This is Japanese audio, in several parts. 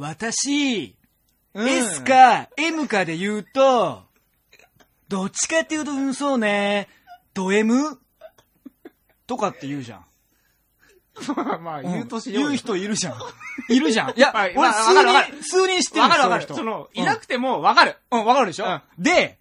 私、うん S か M かで言うと、どっちかっていうと、うん、そうね、ド M? とかって言うじゃん。まあまあ、言うとしようよ。言う人いるじゃん。いるじゃん。いや、まあ数わかるわか人、数人知ってるわかるわかる。その、いなくてもわかる。うん、わかるでしょ、うんで、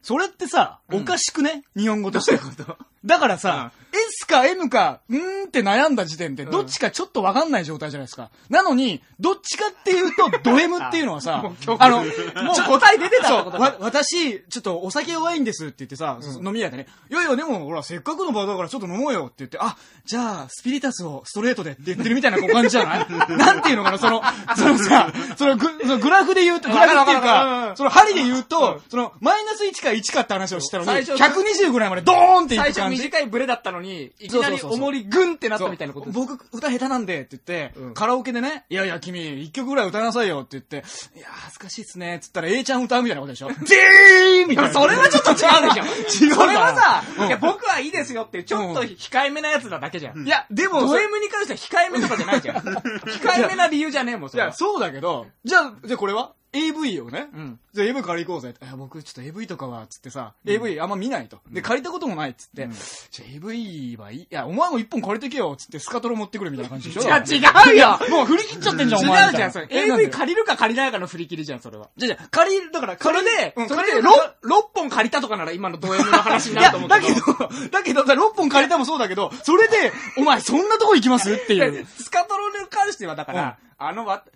それってさ、うんおかしくね、日本語どとして。ういうこと？だからさ、S か M か、うーんって悩んだ時点で、ん。どっちかちょっとわかんない状態じゃないですか。なのに、どっちかっていうと、ド M っていうのはさあの、もう答え出てたわ、私、ちょっとお酒弱いんですって言ってさ、飲み屋でね、いやいや、でも、ほら、せっかくの場だからちょっと飲もうよって言って、あ、じゃあ、スピリタスをストレートでって言ってるみたいな感じじゃない？なんていうのかな、その、そのさ、そのグそのグラフで言うと、グラフっていうわかその針で言ううとん、その、マイナス1か1かって話をしたのに、最初120ぐらいまでドーンっていく感じ。短いブレだったのに、いきなり重りグンってなったみたいなこと。僕、歌下手なんで、って言って、うんカラオケでね、いやいや、君、一曲ぐらい歌いなさいよって言って、いや、恥ずかしいっすね、つったら、A ちゃん歌うみたいなことでしょ？ジーンみたいな。それはちょっと違うでしょ。違うそれはさ、うんいや、僕はいいですよってちょっと控えめなやつなだけじゃん。いや、でも、ド M に関しては控えめとかじゃないじゃん。控えめな理由じゃねえもん、そいや。そうだけど、じゃあ、じゃあこれは？?AV をね、うん。じゃあ AV から行こうぜ。いや、僕ちょっと AV とかは、つってさ、AV あんま見ないと。で、借りたこともないっつって、うんじゃあ AV はいい。いや、お前も一本借りてけよ、つってスカトロ持ってくるみたいな感じでしょ？いや、違うよ もう振り切っちゃってんじゃん、お違前。うじゃん、それ。AV 借りるか借りないかの振り切りじゃん、それは。じゃあじゃあ借りる、だからそれで、うんそれで借りる 6, 本借りたとかなら今のド M の話になると思うけだけど。ど、だけど、だ6本借りたもそうだけど、それで、お前そんなとこ行きます？っていう。スカトロに関しては、だから、あの、わ、え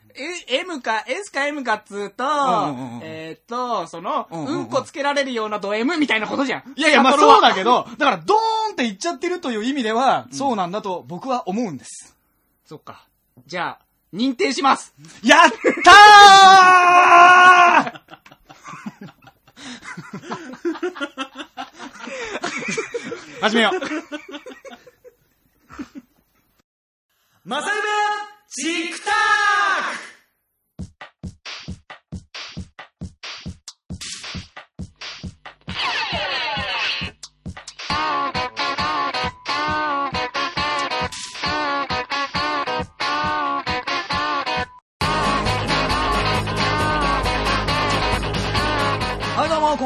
M か、S か M かっつうと、んうんうんえーっと、その、うんこつけられるようなド M みたいなことじゃん。いやいや、まあそうだけど、だからドーンって言っちゃってるという意味では、そうなんだと僕は思うんです。そっか。じゃあ、認定します。やったー 始めよう。マサルベチ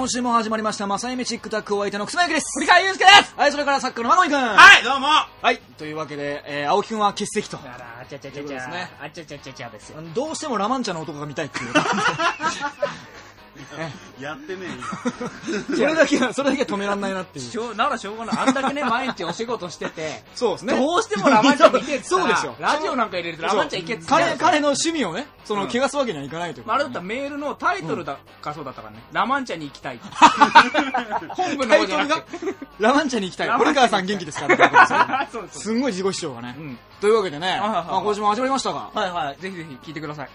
今週も始まりました、マサイメチックタックお相手のくすまゆきです。堀川祐介ですはい、それからサッカーのマゴイくん。ははい、どうもあい。というわけで、えー、青木くんは欠席と。ら、あちゃちゃちゃちゃ、あちゃちゃちゃちゃですよ。どうしてもラマンチャの男が見たいっていう。やってね それだけは、それだけは止めらんないなっていう。しょう、ならしょうがない。あんだけね、毎日お仕事してて、そうですね。どうしてもラマンチャ見てっつったらそうですよ。ラジオなんか入れるとラマンチャいけっつったら彼、彼の趣味をね、その、うん汚すわけにはいかないということでねあれだったらメールのタイトルだかそうだったからね。ラマンチャに行きたい。本文のタイトルが？ラマンチャに行きたい。ラマンチャ堀川さん元気ですかってことですよそうそうすんごい自己主張がねう。ん。というわけでね、はいはいまあ今週も始まりましたが、はいはい。ぜひぜひ聞いてください。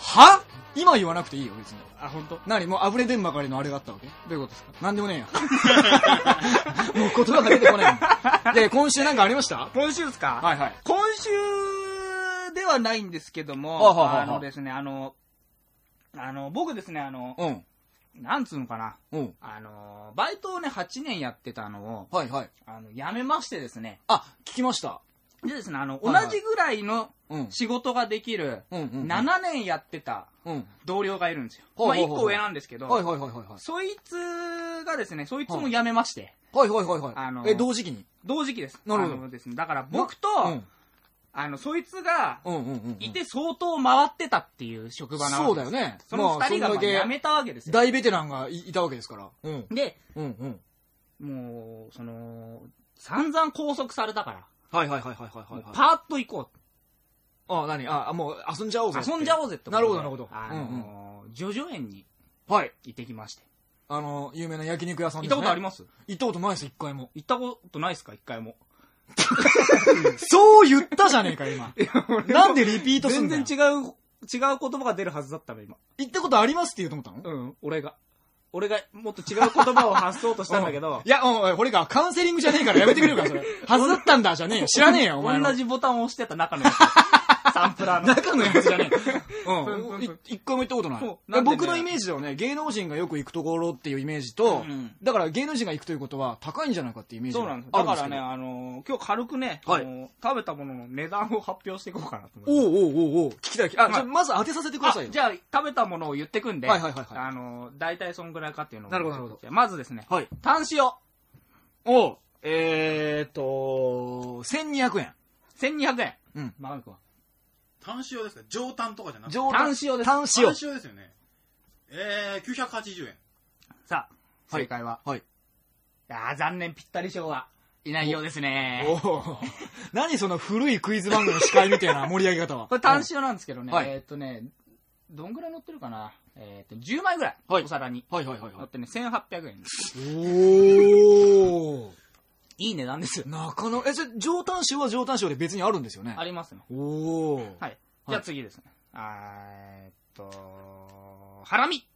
は？今言わなくていいよ、別に。あ、本当？何もう溢れんばかりのあれがあったわけ？どういうことですか？なんでもねえよ。もう言葉が出てこないもん。で、今週なんかありました？今週ですか？はいはい。今週ではないんですけどはも、あはあはああのですね、あの、あの、僕ですね、あの、うん。なんつうのかな？うん。あの、バイトをね、8年やってたのを、はいはい。あの、辞めましてですね。あ、聞きました。でですね、あの、はいはい同じぐらいのうん。仕事ができる、うんうんうん。7年やってたうん。同僚がいるんですよ。まあ、ほうほうほう1個上なんですけど、はいはいはいはいはい。そいつがですね、そいつも辞めまして、はいはいはいはい。あのえ、同時期に？同時期です。なるほどですね、だから僕と、うん。あの、そいつが。いて相当回ってたっていう職場なわけですそうだよね。その二人が辞めたわけですよ。大ベテランがいいたわけですから。うん。で、うんうん。もう、その、散々拘束されたから、はいはいはいはいはいはい。パーッと行こあ、何？あ、もう遊んじゃおうう。ぜって。遊んじゃおうぜってことでなるほどなるほどあうんうんのー、ジョジョ園にはい。行ってきまして。あの、有名な焼肉屋さん行っですね。たことあります？行ったことないです、一回も。行ったことないですか？一回も。そう言ったじゃねえか、今。なんでリピートすん全だよ然違う、違う言葉が出るはずだったの、今。行ったことありますって言うと思ったの？うん、俺が。俺がもっと違う言葉を発そうとしたんだけど い、や、おい、これか、カウンセリングじゃねえからやめてくれるから、それ。はずだったんだ、じゃねえよ。知らねえよ、お前の。同じボタンを押してた中のやつ。タンプラーの。中のやつじゃねえ。うん一回も行ったことないそうなんでね僕のイメージではね、芸能人がよく行くところっていうイメージと、うんだから芸能人が行くということは高いんじゃないかっていうイメージがそうなんです。あるんですけどだからね、あのー、今日軽くね、はいあのー食べたものの値段を発表していこうかなと思います。おうおうおうおう聞きたい。あ、はいじゃあまず当てさせてくださいよ。あじゃあ、食べたものを言ってくんで、はいはいはいはいあのー、大体そんぐらいかっていうのを。なるほどなるほどじゃあまずですね、はい。タン塩、おうえーっと、1200円。1200円。うん。マガミ君は。単塩ですか上単とかじゃなくて。上単塩です。単単塩。塩ですよね。えー、980円。さあ、はい正解は。はい。いやー残念、ぴったり賞はいないようですね。おう 何その古いクイズ番組の司会みたいな盛り上げ方は。これ単塩なんですけどね、はいえーっとね、どんぐらい乗ってるかな？えーっと、10枚ぐらい、はいお皿に。はいはいはいは乗ってね、1800円です。い。おー。いい値段ですよ。なかなか、え、それ、上端塩は上端塩で別にあるんですよね？ありますね。おー。はい。じゃあ次ですね。えーっと、ハラミ。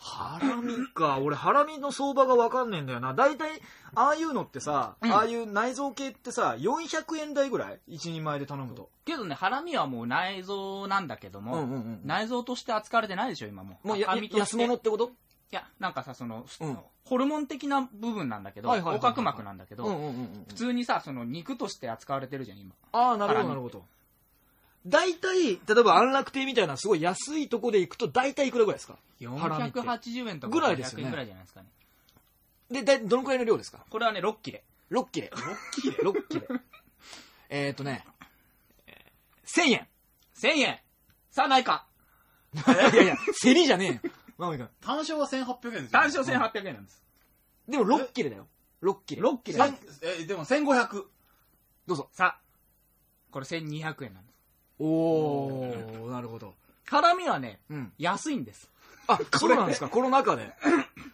ハラミか。俺、ハラミの相場がわかんねえんだよな。大体、ああいうのってさ、うんああいう内臓系ってさ、400円台ぐらい？一人前で頼むと。けどね、ハラミはもう内臓なんだけども、うんうんうん内臓として扱われてないでしょ、今もう。もう安物ってこと？いや、なんかさ、その、うんホルモン的な部分なんだけど、はいはいはいはい横隔膜なんだけど、うんうんうんうん普。通にさ、その肉として扱われてるじゃん、今。ああ、なるほど、なるほど。大体、例えば安楽亭みたいなすごい安いとこで行くと大体いくらぐらいですか？ハラミって480円とかぐらいですよね500円ぐらいじゃないですかね。で、だいどのくらいの量ですか？これはね、6切れ。?6 切れ。6切れ ?6 切れ。えーっとね、えー1000円。1000円さあ、ないか いやいや、競りじゃねえよ。マミ君。単塩は1800円ですよ。単勝1800円なんです。でも6切れだよ。6切れ。6切れさんえ、でも1500。どうぞ。さあ、これ1200円なんです。おー、なるほど。ハラミはね、うん。安いんです。あ、そうなんですか、この中で。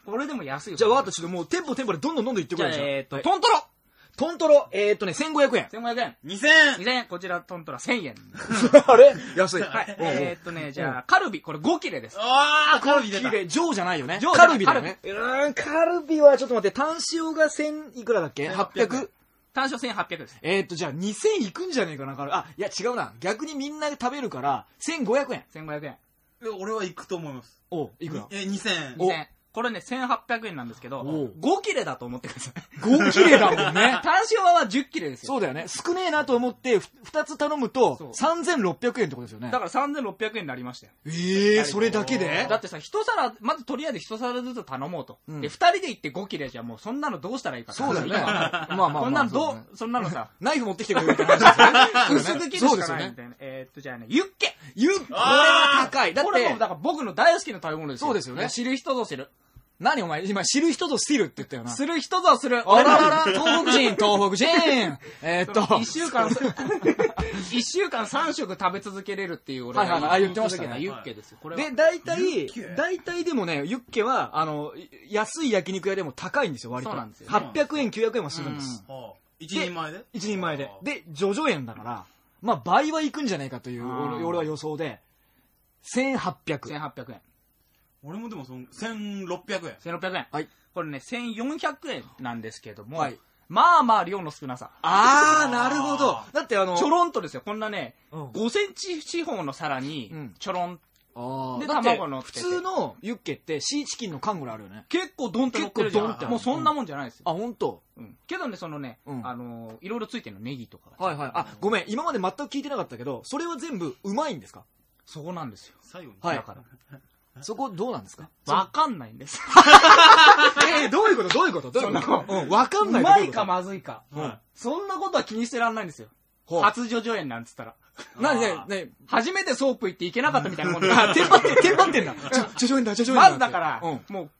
これでも安いよじゃあ分かった、ちょっともう店舗店舗でどんどんどんどん行ってくじゃあ、れじゃんえーっと、はいトントロトントロ、えーっとね、1500円。1500円。2000円2000円。こちらトントロ1000円。あれ？安い。はい。おうおうえーっとね、じゃあ、カルビ、これ5切れです。あー、カルビ出た。綺麗、ジョーじゃないよね。ジョーカルビだよね。うーん、カルビはちょっと待って、単塩が1000いくらだっけ？1800 ?800? 単勝1800です。えーっと、じゃあ2000いくんじゃねえかな、カルビ。あ、いや違うな。逆にみんなで食べるから、1500円。1500円。え俺は行くと思います。おいくらえ、2000円。お2000円。これね、1800円なんですけど、お5切れだと思ってください。?5 切れだもんね。単勝は10切れですよ。そうだよね。少ねえなと思って、ふ2つ頼むとそう、3600円ってことですよね。だから3600円になりましたよ。ええー、それだけで？だってさ、一皿、まずとりあえず一皿ずつ頼もうと。うんで、二人で行って5切れじゃもうそんなのどうしたらいいかそうだよね。今まあまあまあ。そんなのどそうそんなのさ、ナイフ持ってきてくれるって話ですよね。薄く切るし。かないみたいな。えーっと、じゃあね、ユッケゆっ、これは高い。だってこれもう、だから僕の大好きな食べ物ですよ。そうですよね知る人ぞ知る。何お前、今知る人ぞ知るって言ったよな。する人ぞする。あららら、東北人、東北人 えーっと、一週間、一週間三食食べ続けれるっていう俺はいはいはいあ言ってましたねユッケですよ。これは。で、大体大体でもね、ユッケは、あの、い安い焼肉屋でも高いんですよ、割と。そうなんですよね800円、900円はするんです。はあ一人前で？一人前では。あで、ジョジョ円だから、まあ倍はいくんじゃないかという、俺俺は予想で、1800。1800円。俺もでもその、1600円。1600円。はい。これね、1400円なんですけども、はいまあまあ量の少なさ。あー、なるほど。だってあの、ちょろんとですよ。こんなね、うん5センチ四方の皿にうん、ちょろん。であーだって卵乗ってて普通のユッケってシーチキンの缶ぐらいあるよね。結構ドンって乗ってるじゃん。結構ドンってあるもうそんなもんじゃないですよ。あ、本当？うんけどね、そのね、うんあのーいろいろついてるの、ネギとかが。はいはい。あ、ごめん。今まで全く聞いてなかったけど、それは全部うまいんですか？そこなんですよ。最後に。はいだから。そこどうなんですか？わかんないんです。えー、どういうこと？どういうこと？どういうこと？うん、わかんない。うまいかまずいか。はそんなことは気にしてらんないんですよ。ほう初ジョジョ園なんつったら。なにねあーね初めてソープ行って行けなかったみたいなもんで。あ、テンパって、テンパってんだ。ちょ、ちょちょいんだ、ちょちょいんだ。まずだから、うん。もう、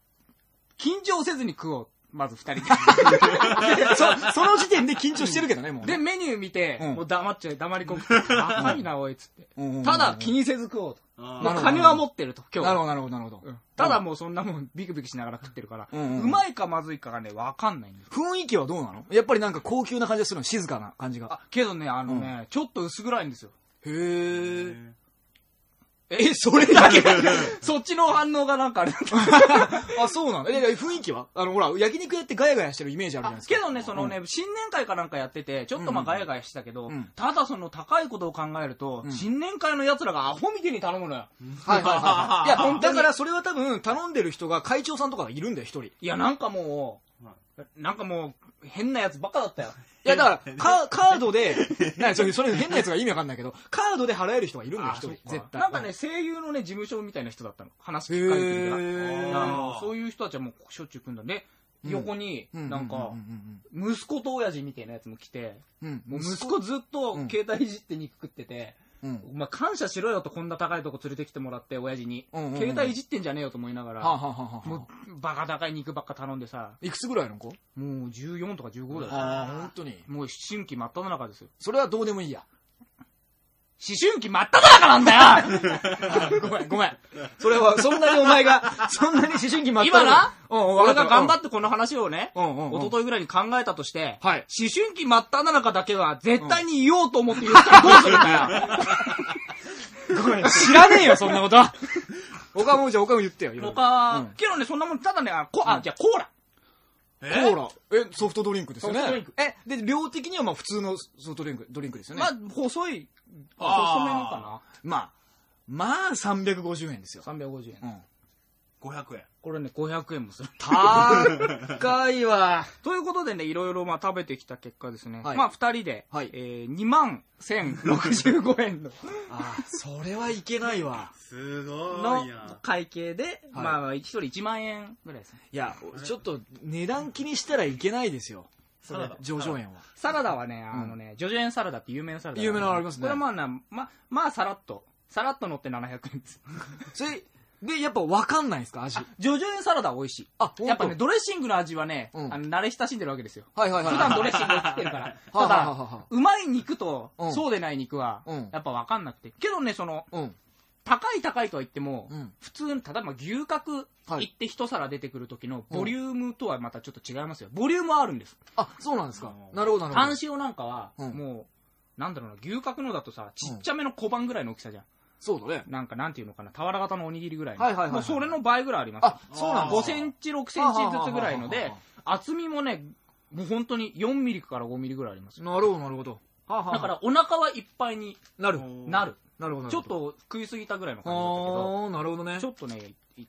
緊張せずに食おう。まず二人 そ、その時点で緊張してるけどね、もうで。メニュー見て、うんもう黙っちゃう、黙り込む。若いな、おい、つって。うんうんうんただ、気にせず食おうと。あもうなるほど金は持ってると、今日は。なるほど、なるほど、なるほど。うんただもうそんなもんビクビクしながら食ってるから、うんうんうんうまいかまずいかがね、わかんないんです。雰囲気はどうなの？やっぱりなんか高級な感じがするの静かな感じが。あ、けどね、あのね、ちょっと薄暗いんですよ。へー。え、それだけ？そっちの反応がなんかあれ。あ、そうなんだ。え、雰囲気は？あの、ほら、焼肉屋ってガヤガヤしてるイメージあるじゃないですか。けどね、そのね、新年会かなんかやってて、ちょっとまあガヤガヤしてたけど、うんただその高いことを考えると、ん新年会の奴らがアホみてえに頼むのよ。はいはいはいはい。いや、だからそれは多分頼んでる人が会長さんとかがいるんだよ、一人。いいや、なんかもう、なんかもう、変なやつばっかだったよ。や、だから、カカードで、なそれ、それ変なやつが意味わかんないけど、カードで払える人がいるんだよ、一人。絶対。なんかね、声優のね、事務所みたいな人だったの。話す機会へが。ーあのそういう人たちはもうしょっちゅう来るんだね。横に、うんなんかう、ん息子と親父みたいなやつも来て。もう息子？ずっとうん携帯いじって肉食ってて、うん。お前感謝しろよとこんな高いとこ連れてきてもらって、親父に。うんうんうん携帯いじってんじゃねえよと思いながら、はあ、はあはあはあもうバカ高い肉ばっか頼んでさ、いくつぐらいの子？もう14とか15だよ。ああ、本当に。もう思春期真っ只中ですよ。それはどうでもいいや。思春期真っ只中なんだよ ごめん、ごめん。それは、そんなにお前が、そんなに思春期待った今な、うん、俺が頑張っってこの話をね、うんうんうん一昨日ぐらいに考えたとして、はい思春期真っ只中だけは絶対に言おうと思って言ったらどうするんだよごめん、知らねえよ、そんなこと。他も、じゃあ他も言ってよ。いろいろ他、うんけどね、そんなもん、ただね、あ、こあじゃあコーラ。コーラ。え、ソフトドリンクですよね。ソフトドリンクえ、で、量的にはまあ普通のソフトドリンク、ドリンクですよね。まあ、細い、細めのかまあ、まあ、350円ですよ。な。350円。うん。500円。これね、500円もする。高いわ。ということでね、いろいろまあ食べてきた結果ですね、はいまあ二人で、はいえー、2万1065円のあーそれはいけないわ。すごのいな。会計で、はいまあ一人1万円ぐらいですね。いや、ちょっと値段気にしたらいけないですよ。サラダ上場園は。サラダはね、あのね、ジョジョ園サラダって有名なサラダが有名なのありますねこれはまあな、ま、まあさらっと、さらっと乗って700円です。それ、で、やっぱ分かんないですか？味。ジョジョ園サラダは美味しい。あやっぱね、ドレッシングの味はね、うんあの慣れ親しんでるわけですよ。はいはいはい。普段ドレッシングを食ってるから。はただはあ、うまい肉とう、んそうでない肉はうん、やっぱ分かんなくて。けどね、その、うん。高い高いとは言っても、うん普通、例えば牛角はい行って一皿出てくる時のボリュームとはまたちょっと違いますよ。ボリュームはあるんです。あ、そうなんですかう。んなるほどなるほど。単塩なんかは、うんもう、なんだろうな、牛角のだとさ、ちっちゃめの小判ぐらいの大きさじゃん。そうだね。なんか、なんていうのかな、俵型のおにぎりぐらいの。はいはいはいはいもうそれの倍ぐらいありますよあ、そうなんです5かセンチ、6センチずつぐらいので厚みもね、もう本当に4ミリから5ミリぐらいありますよ。なるほどなるほど。だから、お腹はいっぱいになる。なる。なるほどなちょっ。と食いすぎたぐらいのあ感じだったけど、ー、なるほどねち。ょっとね、い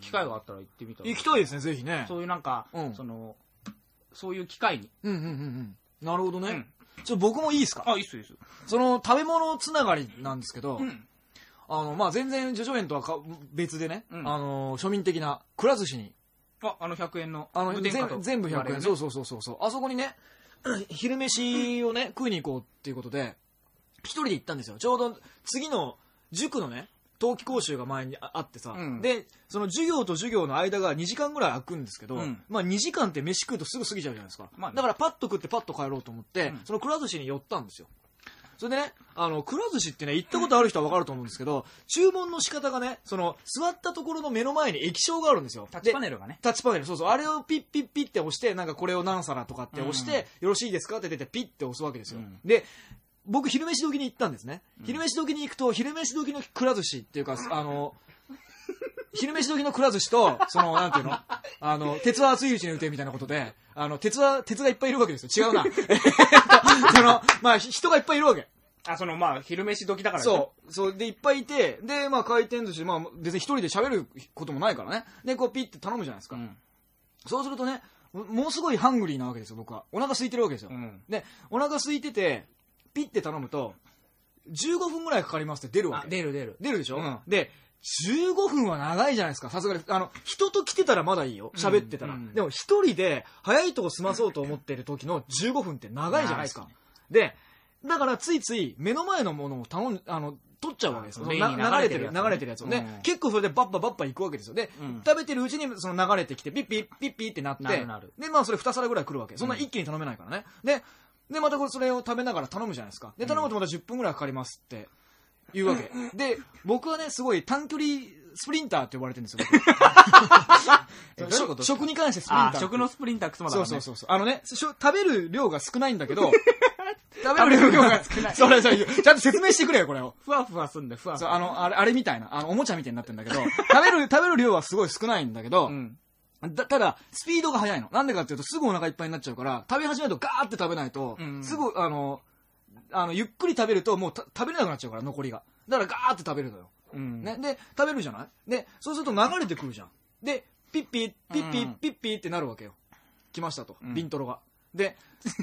機会があったら行ってみたら行きたいですね、ぜひね。そういうなんか、うんその、そういう機会に。うんうんうんうん。なるほどねうん。ちょ、僕もいいですか？あ、いいっすいいっす。その、食べ物つながりなんですけどう、ん。あの、まあ、全然、叙々苑とはか別でね、うんあの、庶民的な、くら寿司に、あ、あの100円の。あの、全全部100円。そうそうそうそう。あそこにね、昼飯をね、食いに行こうっていうことで、一人で行ったんですよ。ちょうど、次の、塾のね、冬季講習が前にああってさ、うんで、その授業と授業の間が2時間ぐらい空くんですけど、うんまあ2時間って飯食うとすぐ過ぎちゃうじゃないですか。まあねだからパッと食ってパッと帰ろうと思って、うんそのくら寿司に寄ったんですよ。それでね、あの、くら寿司ってね、行ったことある人はわかると思うんですけど、注文の仕方がね、その、座ったところの目の前に液晶があるんですよ。タッチパでネルがね。タッチパネル、そうそう。あれをピッピッピッって押して、なんかこれを何皿とかって押して、よろしいですかって出てピッて押すわけですよ。うんで、僕、昼飯時に行ったんですね。うん昼飯時に行くと、昼飯時のくら寿司っていうか、あの、昼飯時のくら寿司と、その、なんていうの？あの、鉄は熱いうちに打てみたいなことで、あの、鉄は、鉄がいっぱいいるわけですよ。違うな。えっとその、まあ、ひ人がいっぱいいるわけ。あ、その、まあ、昼飯時だからね。そう。そう。で、いっぱいいて、で、まあ、回転寿司、まあ、別に一人で喋ることもないからね。で、こう、ピッて頼むじゃないですか。うん。そうするとね、もものすごいハングリーなわけですよ、僕は。お腹空いてるわけですよ。うん。で、お腹空いてて、ピッて頼むと、15分ぐらいかかりますって出るわあ、け。出る出る。出るでしょ、うんで、15分は長いじゃないですか、さすがに。あの、人と来てたらまだいいよ。喋ってたら。うんうんでも一人で、早いとこ済まそうと思ってる時の15分って長いじゃないですか。で、だからついつい目の前のものを頼ん、あの、取っちゃうわけですよ。流れてる、流れてるやつね流れてるやつをね、うん結構それでバッババッバ行くわけですよ。で、うん食べてるうちにその流れてきて、ピッピッピッピッってなって、なるなるで、まあそれ2皿ぐらい来るわけ。そんな一気に頼めないからね。で、で、またこれそれを食べながら頼むじゃないですか。で、頼むとまた10分ぐらいかかりますって言うわけ。で、僕はね、すごい短距離スプリンターって呼ばれてるんですよ。えどういうこと僕食に関してスプリンターあ、食のスプリンターくそまだね。そうそうそう。あのね、食べる量が少ないんだけど、食べる量が少ないそれ、それ、ちゃんと説明してくれよ、これを。ふわふわすんだよ、ふわふそう、わ。あの、あれ、あれみたいな、あの、おもちゃみたいになってんだけど、食べる、食べる量はすごい少ないんだけど、うん。だただ、スピードが速いの。なんでかっていうと、すぐお腹いっぱいになっちゃうから、食べ始めるとガーって食べないと、うんすぐ、あの、あの、ゆっくり食べると、もうた食べれなくなっちゃうから、残りが。だからガーって食べるのよ。うん。ね。で、食べるじゃない？で、そうすると流れてくるじゃん。で、ピッピッ、ピッピッ、うんピッピッってなるわけよ。来ましたと。うんビントロが。で、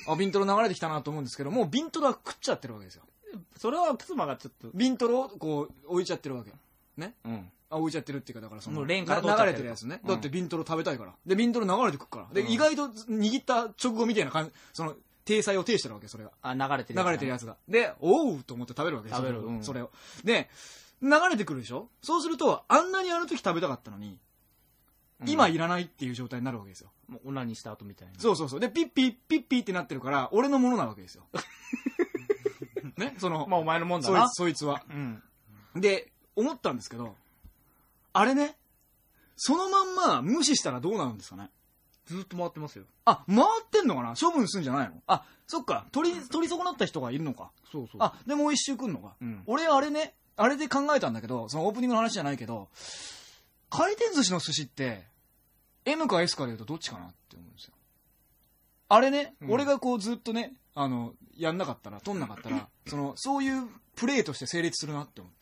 あ、ビントロ流れてきたなと思うんですけど、もうビントロは食っちゃってるわけですよ。それは妻がちょっと、ビントロをこう、置いちゃってるわけよ。ね。うん。あ、置いちゃってるっていうか、だからその、もうレーンからな流取っちゃってるれてるやつね。うんだってビントロ食べたいから。で、ビントロ流れてくっから。で、うん意外と握った直後みたいな感じ、その、体裁を呈してるわけ、それが。あ、流れてる流れてるやつが。で、おうと思って食べるわけですよ食べるうんそれを。で、流れてくるでしょ？そうすると、あんなにあの時食べたかったのに、うん今いらないっていう状態になるわけですよ。もうオナニーした後みたいな。そうそうそう。で、ピッピッ、ピッピッってなってるから、俺のものなわけですよ。ね？その、まあお前のもんだな。そいつ、そいつは。うん。で、思ったんですけど、あれね、そのまんま無視したらどうなるんですかね？ずっと回ってますよ。あ、回ってんのかな？処分すんじゃないの？あ、そっか。取り、取り損なった人がいるのか。そうそう。あ、でもう一周来んのか。うん。俺、あれね、あれで考えたんだけど、そのオープニングの話じゃないけど、回転寿司の寿司って、M か S かで言うとどっちかなって思うんですよ。あれね、うん俺がこうずっとね、あの、やんなかったら、取んなかったら、その、そういうプレーとして成立するなって思って。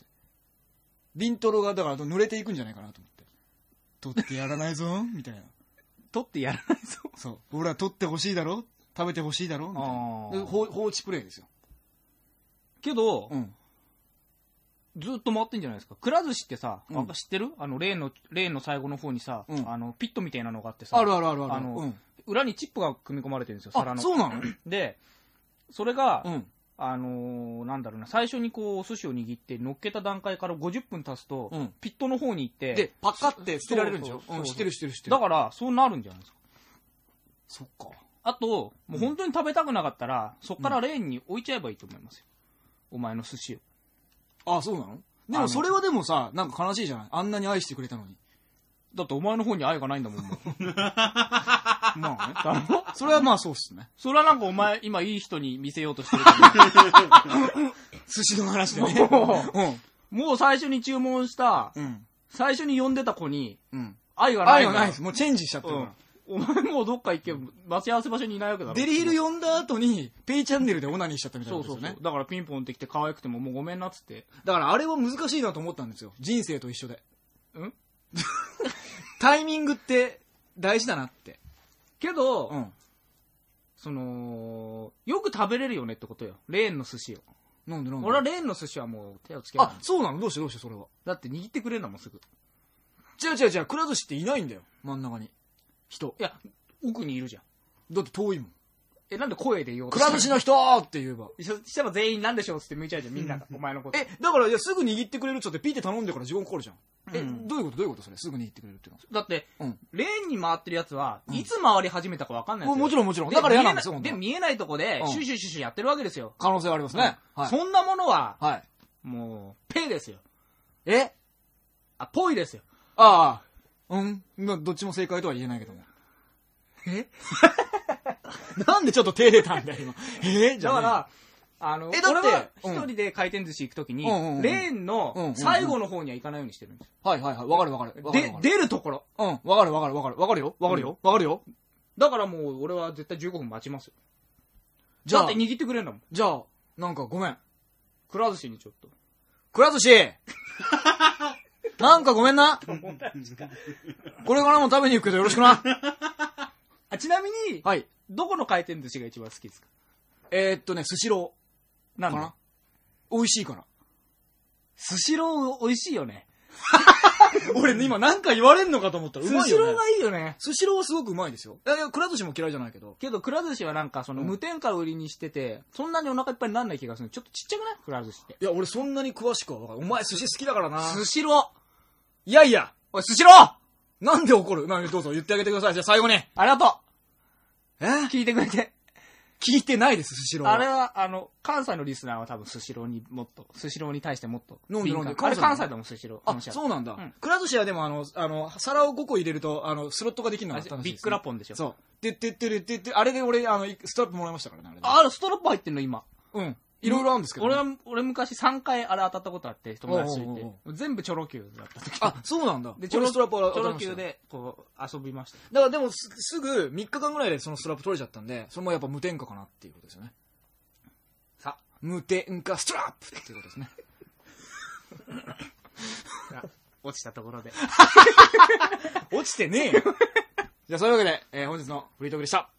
ビントロが、だから濡れていくんじゃないかなと思って。取ってやらないぞ、みたいな。取ってやらないぞ。そう。俺は取ってほしいだろ？食べてほしいだろ？みたいな。放放置プレイですよ。けど、うん。ずっと回ってんじゃないですか。くら寿司ってさ、うんあ知ってる？あの、レーンの、レーンの最後の方にさ、うんあの、ピットみたいなのがあってさ、あるあるあるある。あのうん、裏にチップが組み込まれてるんですよ、皿あ、の。そうなの？で、それが、うん。あのーなんだろうな、最初にこう、お寿司を握って乗っけた段階から50分経つと、うんピットの方に行って、で、パカって捨てられるんでしょ？そうん、知ってる知ってる知ってる。だから、そうなるんじゃないですか。そっか。あと、もう本当に食べたくなかったら、そっからレーンに置いちゃえばいいと思いますよ。お前の寿司を。あ、そうなの？でもそれはでもさ、なんか悲しいじゃない？あんなに愛してくれたのに。だってお前の方に愛がないんだもん、もう。まあね。だろそれはまあそうっすね。それはなんかお前、今いい人に見せようとしてるけ 寿司の話でね。ど、うん。もう最初に注文した、うん。最初に呼んでた子に、うん。愛がない愛はないです。もうチェンジしちゃってるかうん。お前もうどっか行けば、待ち合わせ場所にいないわけだら。ろ。デリヒル呼んだ後に、ペイチャンネルでオナニーしちゃったみたいなそうそうそう。ことですよね。だからピンポンってきて可愛くてももうごめんなっつって。だからあれは難しいなと思ったんですよ。人生と一緒で。うん？タイミングって大事だなって。けど、うん。その、よく食べれるよねってことよ。レーンの寿司を。なんでなんで？俺はレーンの寿司はもう手をつけないあ、。そうなの？どうしてどうしてそれは。だって握ってくれるのもんすぐ。違う違う違う、くら寿司っていないんだよ。真ん中に。人。いや、奥にいるじゃん。だって遠いもん。え、なんで声で言おうとくら寿司の人って言えば。そしたら全員なんでしょうっつって向いちゃうじゃん、みんなが。お前のこと。え、だから、いや、すぐ握ってくれるっつってピーって頼んでから時間かかるじゃん。え、うんどういうこと？どういうことそれ？すぐ握ってくれるっていうのだって、うんレーンに回ってるやつは、うんいつ回り始めたか分かんないですよ。もちろんもちろん。でだから嫌なんですよ、見えなで、見えないとこでう、んシュシュシュシュやってるわけですよ。可能性がありますね。はい。そんなものは、はい。もう、ペイですよ。え？あ、ぽいですよ。ああ。うん。まあどっちも正解とは言えないけども。え？なんでちょっと手出たんだよ、今。え？じゃあから、あの、えだって俺はうん一人で回転寿司行くときに、うんうんうんレーンのうん最後の方には行かないようにしてるんです。はいはいはい。わかるわかる。わかるでわ、かる出るところ。うん。わかるわかるわかる。わかるよ。わかるよ。わかるよ。だからもう、俺は絶対15分待ちますよ。じゃあだって、握ってくれるんだもん。じゃあ、なんかごめん。くら寿司にちょっと。くら寿司 なんかごめんな。これからも食べに行くけどよろしくな。あ、ちなみに、はい。どこの回転寿司が一番好きですか？えー、っとね、スシロなんかな？美味しいから。スシロー美味しいよね。俺ね、今なんか言われんのかと思ったらうスまい。シローがいいよね。スシローはすごくうまいですよ。いやいや、くら寿司も嫌いじゃないけど。けど、くら寿司はなんか、その、うん無添加を売りにしてて、そんなにお腹いっぱいにならない気がする。ちょっとちっちゃくない？くら寿司って。いや、俺そんなに詳しくは分かる。お前寿司好きだからな。スシローいやいや、おい、スシローなんで怒る？なにどうぞ言ってあげてください。じゃあ最後に。ありがとえ？う聞いてくれて。聞いてないです、スシローは。あれは、あの、関西のリスナーは多分スシローにもっと、スシローに対してもっとなんで敏感。なんで関西あれ関西だもん、スシロー。あ、そうなんだ。うんくら寿司はでもあの、あの、皿を5個入れると、あの、スロットができるのが楽しい。ビッグラポンでしょ。そう。でってってるってって、あれで俺、あの、ストラップもらいましたからね、あれで。あ、ストラップ入ってんの、今。うん。いろいろあるんですけど、俺は、俺昔3回あれ当たったことあって、友達といおうおうおて。全部チョロ Q だった時。あ、そうなんだ。で、チョロストラップはチョロ Q で、こう、遊びました。だからでもすすぐ3日間ぐらいでそのストラップ取れちゃったんで、それもやっぱ無添加かなっていうことですよね。さ無添加ストラップっていうことですね。あ、落ちたところで。落ちてねえよ。じゃあそういうわけで、えー本日のフリートークでした。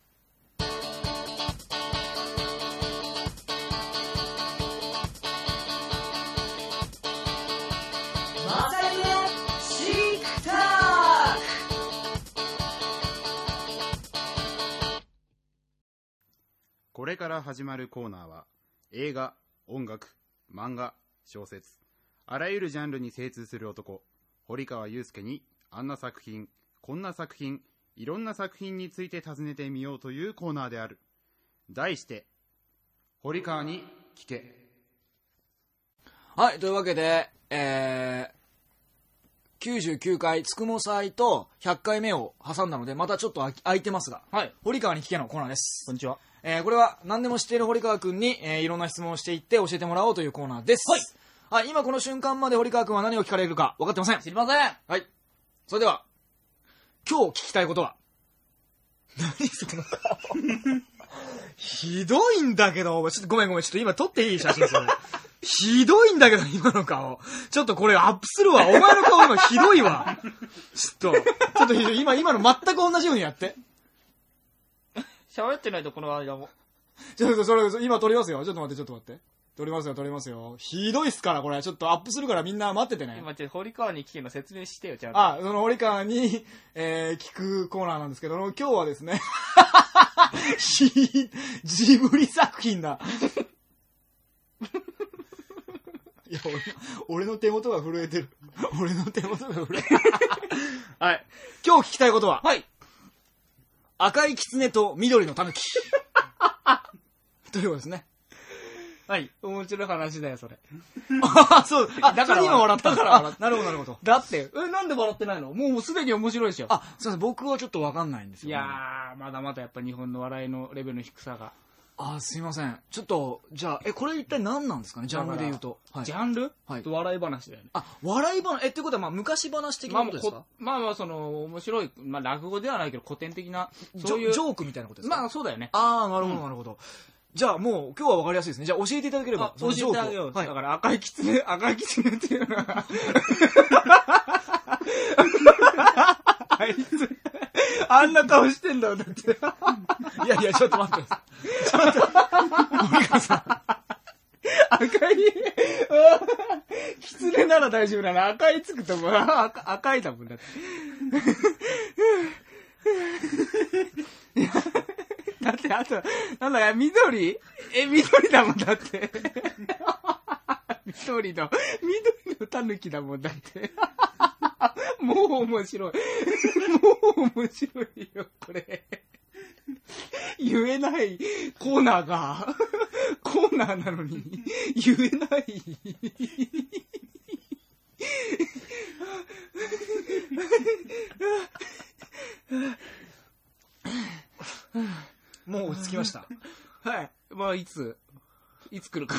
これから始まるコーナーは映画、音楽、漫画、小説あらゆるジャンルに精通する男堀川雄介にあんな作品こんな作品いろんな作品について尋ねてみようというコーナーである。題して堀川に聞け。はい、というわけで、えー、99回つくも祭と100回目を挟んだので、またちょっと空いてますが、はい。堀川に聞けのコーナーですこん。にちは。えーこれは何でも知っている堀川君に、えーいろんな質問をしていって教えてもらおうというコーナーです。はい。はい、今この瞬間まで堀川君は何を聞かれるか分かってません。知りませんはい。それでは、今日聞きたいことは何その顔 ひどいんだけど、ちょっとごめんごめん、ちょっと今撮っていい写真それ。ひどいんだけど、今の顔。ちょっとこれアップするわ。お前の顔今ひどいわ。ちょっと、ちょっとひどい今、今の全く同じようにやって。喋ってないとこの間も。ちょっとそれ、今撮りますよ。ちょっと待って、ちょっと待って。撮りますよ、撮りますよ。ひどいっすから、これ。ちょっとアップするからみんな待っててね。今、ちょっと堀川に聞けの説明してよ、ちゃんと。あ、その堀川に、えー、聞くコーナーなんですけど、今日はですね、ひジブリ作品だ。いや、俺俺の手元が震えてる。俺の手元が震えてる。はい。今日聞きたいことは、はい。赤い狐と緑の狸。ということですね。はい。面白い話だよ、それ。あ、そう。あ、だだかからら今笑った。だから笑った なるほど、なるほど。だって、え、なんで笑ってないの？もうすでに面白いでしょ。あ、すいません。僕はちょっとわかんないんですよ、いやー、まだまだやっぱ日本の笑いのレベルの低さが。あ、すいません。ちょっと、じゃあ、え、これ一体何なんですかね？ジャンルで言うと。はいジ。ャンル？はい笑い話だよね。あ、笑い話、え、ってことは、まあ、昔話的まあ、なことですか？こまあまあ、その、面白い、まあ、落語ではないけど、古典的な、そういうジョークみたいなことですか？まあ、そうだよね。ああ、なるほど、なるほど。じゃあ、もう、今日はわかりやすいですね。じゃあ、教えていただければあ、教えてよう。はいだ。から、赤い狐、赤い狐っていうのは、あいつ、あんな顔してんだよ、だって。いやいや、ちょっと待って。ちょっと、森川さん。赤い、狐なら大丈夫なの。赤いつくともう赤赤いだもんだって。だって、あと、なんだか、緑？え、緑だもんだって。緑の、緑の狸だもんだって。もう面白い。もう面白いよ、これ。言えないコーナーが、コーナーなのに言えない。もう落ち着きました。はい。まあ、いつ、いつ来るか。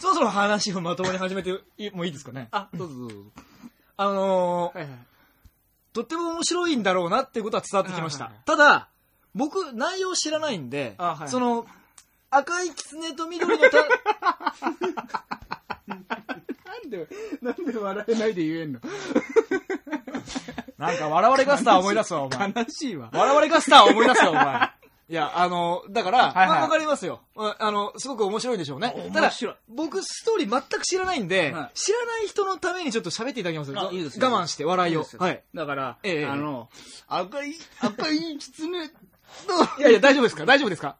そろそろ話をまともに始めてもいいですかね？あ、どうぞどうぞ。あのー、はいはい。とっても面白いんだろうなっていうことは伝わってきましたはいはいはい。ただ、僕、内容知らないんであはい、その、赤い狐と緑のた、なんで、なんで笑えないで言えんの？なんか、笑われガスター思い出すわ、お前。悲しいわ。笑われガスター思い出すわ、お前。いや、あの、だから、はいはいまあわかりますよ。うんあの、すごく面白いでしょうね。ただ僕、ストーリー全く知らないんで、はい知らない人のためにちょっと喋っていただきます？あいいですよ我慢して、笑いをいはい。だから、ええあの、赤い、赤い狐いや いや、大丈夫ですか？大丈夫ですか？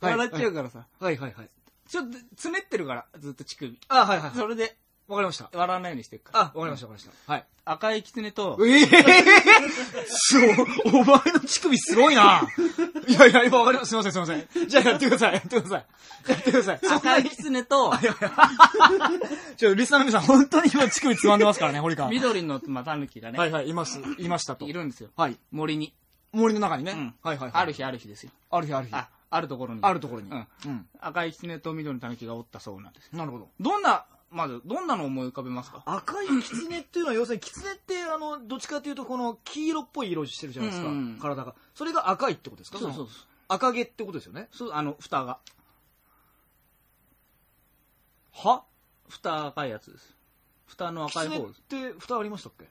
はい笑っちゃうからさ。はいはいはい。ちょっと、つねってるから、ずっと乳首。あ、はいはいはい。それで、わかりました。笑わないようにしてるから。あ、わかりましたわかりました。はい。赤い狐と、ええそう、お前の乳首すごいな。いやいや、今わかります。すいません、すいません。じゃあやってください、やってください。やってください。そん赤ないに、狐と、ちょ、リスナーの皆さん、本当に今乳首つまんでますからね、堀川。緑の、まあ、狸がね、はいはい、います、いましたとい。るんですよ。はい。森に。森の中にね。うんはいはいはい。ある日ある日ですよ。ある日ある日。あ、あるところに。あるところに。うん。うん。赤い狐と緑の狸がおったそうなんです。なるほど。どんな、まず、どんなのを思い浮かべますか？赤い狐っていうのは、要するに狐って、あの、どっちかっていうと、この黄色っぽい色してるじゃないですか、うんうん体が。それが赤いってことですか？のそうそうそう。赤毛ってことですよね？そう、あの、蓋が。は？蓋赤いやつです。蓋の赤い方です。て蓋ありましたっけ？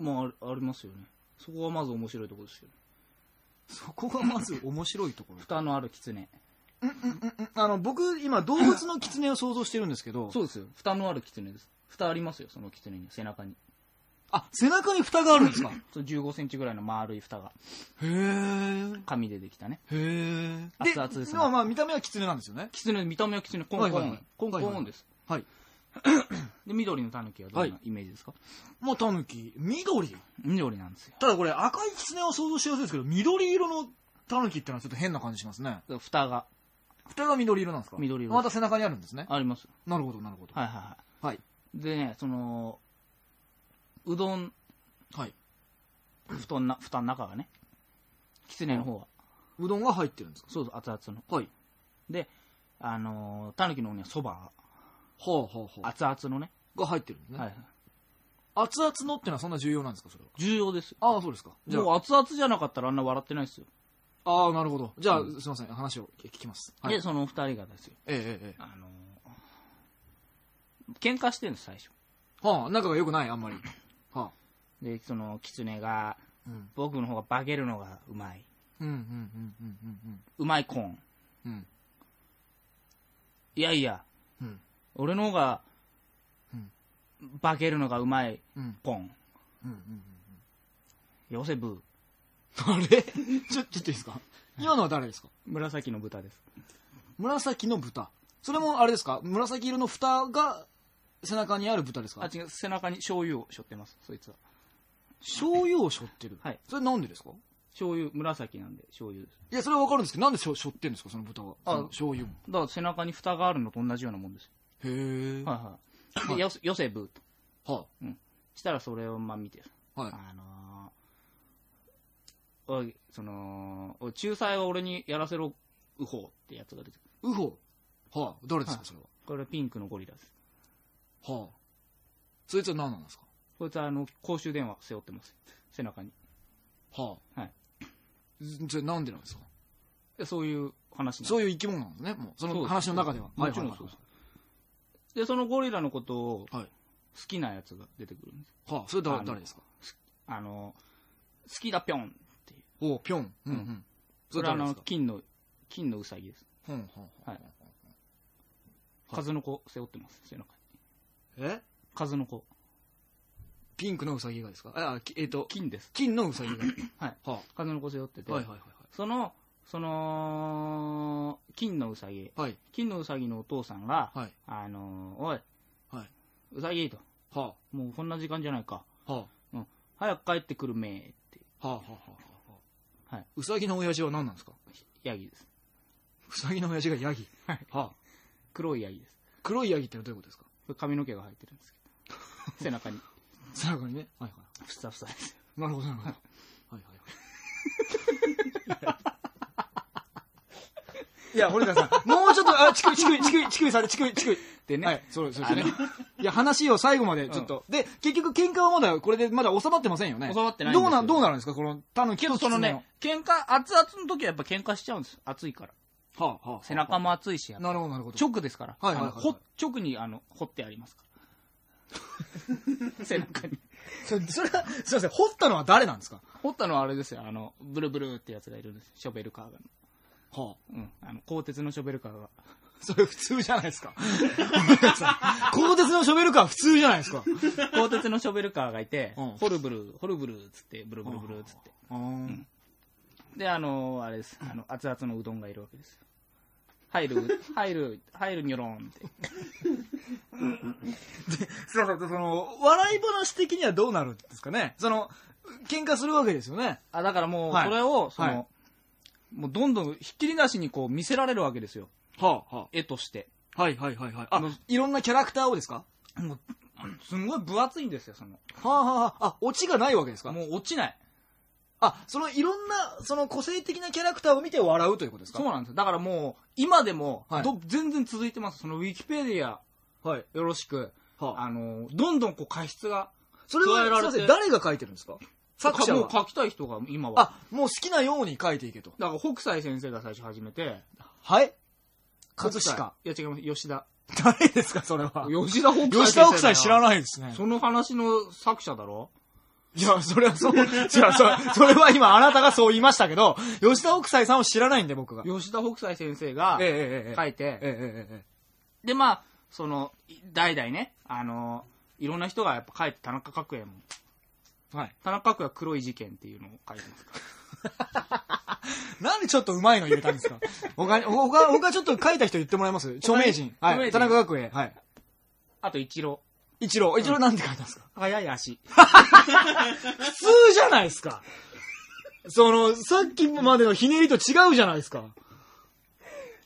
もうありありますよね。そこがまず面白いところですよね。そこがまず面白いところ。蓋のある狐。あの、僕、今、動物の狐を想像してるんですけど、そうですよ。蓋のある狐です。蓋ありますよ、その狐に。背中に。あ、背中に蓋があるんですか？そう15センチぐらいの丸い蓋が。へー。紙でできたね。へー。熱々ですねまあまあ、見た目は狐なんですよね。狐、見た目は狐、コンコン。はいはいです。はい。で、緑の狸はどんなイメージですか、もうタヌキ、緑？緑なんですよ。ただこれ赤い狐を想像しやすいですけど、緑色のタヌキってのはちょっと変な感じしますね。蓋が蓋が緑色なんですか？緑色また背中にあるんですね。あります。なるほど、なるほど。はいはいはい。はい。でね、その、うどん、はい。布団な、蓋の中がね、狐の方は、うどんが入ってるんですか？そうそう、熱々の。はい。で、あのー、狸の方にはそばが、はあはあはあ。熱々のね、が入ってるんですね。はいはい。熱々のってのはそんな重要なんですかそれは？重要ですよ。ああ、そうですか。じゃもう熱々じゃなかったらあんな笑ってないですよ。あ、ああ、なるほど。じゃあ、すいません。話を聞きます。はい。で、その二人がですよ。えええええあのー、喧嘩してるんです、最初。え。はあ、仲が良くない、あんまり。はあ。で、その、狐が、うん。僕の方が化けるのがうまい。うん、うん、うん、うん、うん、うまいコーン。うん。うん。いやいや、うん。俺の方がうん、化けるのがうまいうん。コーン。うん。うん。よせブー。あれ？ちょ、ちょっといいですか？今のは誰ですか？紫の豚です。紫の豚。それもあれですか？紫色の蓋が背中にある豚ですか？あ、違う、背中に醤油を背負ってます、そいつは。醤油を背負ってる？はい。それなんでですか？醤油、紫なんで醤油です。いや、それはわかるんですけど、なんで背負背負ってるんですか？その豚は。あその醤油も。だから背中に蓋があるのと同じようなもんですよ。へえ。はいはい。で、よせ、よせブーと。はしたらそれをまあ見て、あ、はい。あのその、仲裁は俺にやらせろ、ウホーってやつが出てくる。ウホはあ、誰ですか、はいそれは？これピンクのゴリラです。はあ。そいつは何なんですか？こいつはあの、公衆電話背負ってます。背中に。はあ。はい。じゃあなんでなんですか？でそういう話なんですそういう生き物なんですね、もう。その話の中では。もちろんそうです。で、そのゴリラのことをはい。好きなやつが出てくるんです。はあ、それ誰あの誰ですか？あの、好きだぴょん。おうぴょん。うんうん。そそれはあの金の、金のうさぎです。ほんはいはい数の子背負ってます、背中に。え？数の子。ピンクのウサギがですか？あ、きえっと、金です。金のウサギが。はい。は数の子背負ってて、あ。はいはいはいその、その、金のうさぎ、はい。金のうさぎのお父さんが、はい。あの、おい、はい。うさぎと、はもうこんな時間じゃないか。あ。は早く帰ってくるめーって、あ。はあはあはあはい。ウサギの親父は何なんですか？ヤギです。ウサギの親父がヤギ。はい。はあ。黒いヤギです。黒いヤギってのはどういうことですか？髪の毛が生えてるんですけど。背中に。背中にね。はいはふさふさです。い。なるほどなるほど。はいはいはい。いや、堀川さん、もうちょっと、あ、ちくい、ちくい、ちくい、ちくいされ、ちくい、ちくい。でね、はい、そうです、ね。いや、話を最後までちょっと。で、結局喧嘩はまだ、これでまだ収まってませんよね。収まってないどうな、どうなるんですか？この、タヌキけどそのね、喧嘩、熱々の時はやっぱ喧嘩しちゃうんです。熱いから。はあ、はあ、はあ背中も熱いし、なるほど、なるほど。直ですから。はいはいほ直に、あの、掘ってありますから。背中に。それ、それは、すいません、掘ったのは誰なんですか？掘ったのはあれですよ。あの、ブルブルってやつがいるんです。ショベルカーが。はあ。うん。あの、鋼鉄のショベルカーが。それ普通じゃないですか。鋼鉄のショベルカー普通じゃないですか。鋼鉄のショベルカーがいて、うんホルブル、ホルブルっつって、ブルブルブルっつって。あーで、あの、あれです。あの、熱々のうどんがいるわけですよ。入る、入る、入るニョロンって。すいません、その、笑い話的にはどうなるんですかねその、喧嘩するわけですよね。あ、だからもう、はいそれを、その、はいもうどんどんひっきりなしにこう見せられるわけですよ。はあ、は絵として。あ。はいはいはいはい。あ、いろんなキャラクターをですか？もう、すんごい分厚いんですよ、その。はあはあはあ。あ、オチがないわけですか？もう落ちない。あ、そのいろんな、その個性的なキャラクターを見て笑うということですか？そうなんですよ。だからもう、今でも、はいど全然続いてます。そのウィキペディア、はい。よろしく、はあ、あの、どんどんこう過失が、それは、加えられてすいません、誰が書いてるんですか？作者は。もう書きたい人が今は。あ、もう好きなように書いていけと。だから北斎先生が最初始めて、はい葛飾。いや違います、吉田。誰ですか、それは。吉田北斎。吉田北斎知らないですね。その話の作者だろ？いや、それはそう、じゃあ、そそれは今あなたがそう言いましたけど、吉田北斎さんを知らないんで、僕が。吉田北斎先生が書いて、えええええで、まあ、その、い代々ね、あの、いろんな人がやっぱ書いて、田中角栄も。えはい。田中角栄は黒い事件っていうのを書いてますから。なんでちょっと上手いの入れたんですか？他に、他、他ちょっと書いた人言ってもらえます？著名人。はい。田中角栄。はい。あと一郎。一郎。一郎なんて書いたんですか？早い足。普通じゃないですか。その、さっきまでのひねりと違うじゃないですか。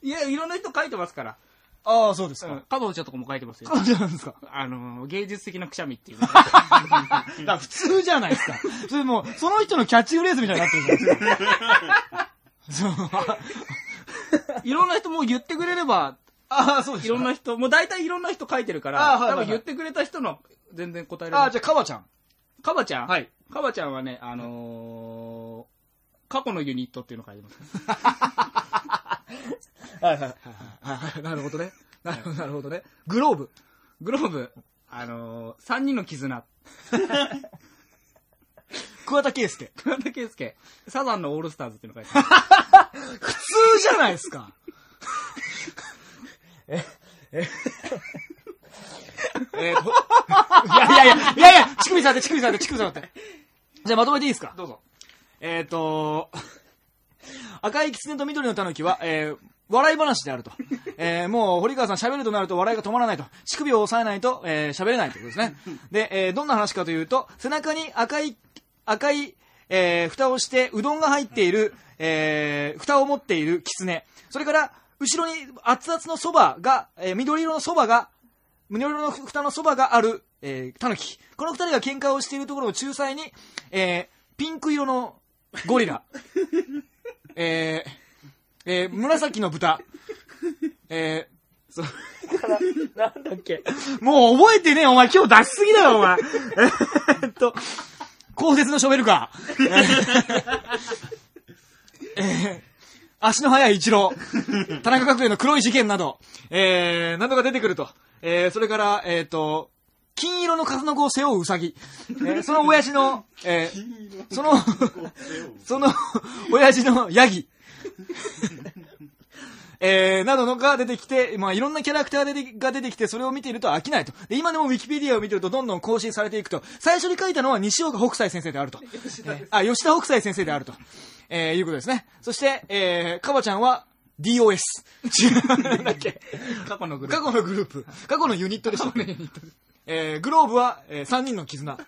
いや、いろんな人書いてますから。ああ、そうですうん。加藤茶とかも書いてますよ。そうじゃないですか？あの、芸術的なくしゃみっていう の。だから普通じゃないですか。それもう、その人のキャッチフレーズみたいになってるじゃないですか。そう。いろんな人もう言ってくれれば、ああ、そうですいろんな人、もう大体いろんな人書いてるから、多分言ってくれた人の全然答えられああ、ない。じゃあ、かばちゃん。カバちゃん？はい。カバちゃんはね、あのー、過去のユニットっていうの書いてます。はいはいはいはい。なるほどね。なるほど、なるほどね。グローブ。グローブ、あのー、三人の絆。桑田佳祐。桑田佳祐。サザンのオールスターズっていうの書いてます。普通じゃないですか。え、え、えーと、いやいやいや、いやいや、乳首触って、乳首触って、乳首触って。じゃあまとめていいですか？どうぞ。えっ、ー、と、赤い狐と緑の狸は、えー、笑い話であると。えー、もう、堀川さん喋るとなると笑いが止まらないと。乳首を押さえないと、えー、喋れないということですね。で、えー、どんな話かというと、背中に赤い、赤い、えー、蓋をして、うどんが入っている、えー、蓋を持っている狐。それから、後ろに熱々のそばが、えー、緑色のそばが、緑色の蓋のそばがある、えー、狸。この二人が喧嘩をしているところを仲裁に、えー、ピンク色のゴリラ。えー、えー、紫の豚。えー、それから、なんだっけ？もう覚えてねえ、お前。今日出しすぎだよ、お前。えーっと、鋼鉄のショベルカー。えー、足の速い一郎。田中角栄の黒い事件など、えー、などが出てくると。えー、それから、えーっと、金色の数の子を背負うウサギ。えー、その親父の、えー、その、その、親父のヤギ。えー、などのが出てきて、まあ、いろんなキャラクターが出てが出てきて、それを見ていると飽きないと。で、今でもウィキペディアを見てると、どんどん更新されていくと。最初に書いたのは西岡北斎先生であると。えーあ、吉田北斎先生であると。えー、いうことですね。そして、えー、かばちゃんは、DOS。違う、だっけ。過去のグループ。過去のグループ。過去のユニットでしたっけ。えー、グローブは、えー、3人の絆。